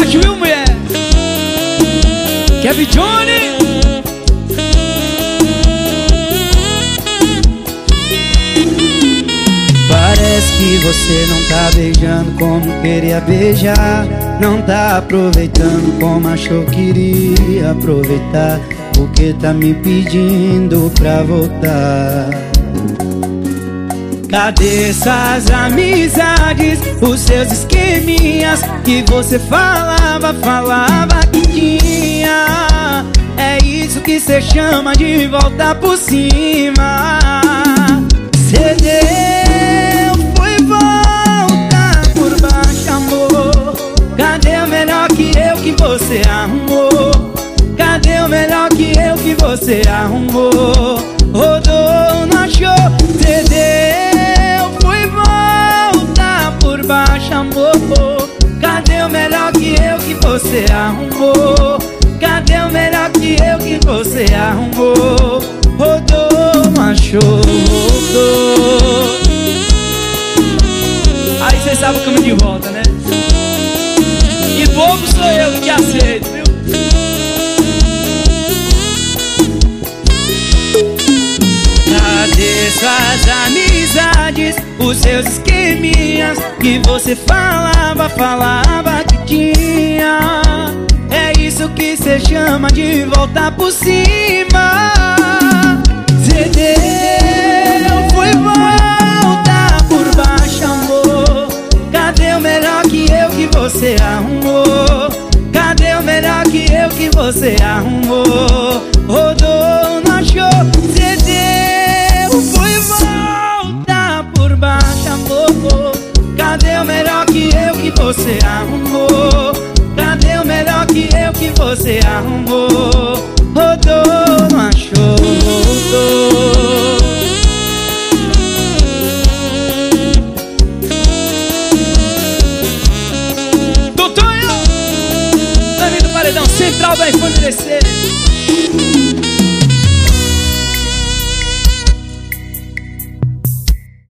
frágil, viu, mulher? Kevin Johnny. Parece que você não tá beijando como queria beijar Não tá aproveitando como achou que iria aproveitar Porque tá me pedindo pra voltar Cadê suas amizades, os seus Que você falava, falava que tinha É isso que cê chama de voltar por cima Cê deu, foi voltar por baixo, amor Cadê o melhor que eu que você arrumou? Cadê o melhor que eu que você arrumou? Rodou, não achou, cê deu, foi voltar por baixo, amor você arrumou? Cadê o melhor que eu que você arrumou? Rodou, machucou Aí cê sabe o caminho de volta, né? E bobo sou eu que aceito, viu? Cadê suas amizades, os seus esqueminhas Que você falava, falava chama de voltar por cima Cê deu, foi voltar por baixo, amor Cadê o melhor que eu que você arrumou? Cadê o melhor que eu que você arrumou? Rodou, não achou, cê deu, foi voltar por baixo, amor Cadê o melhor que eu que você arrumou? Você arrumou? Rodou, não achou, rodou Tutunho! Nome do paredão central vai enfurecer.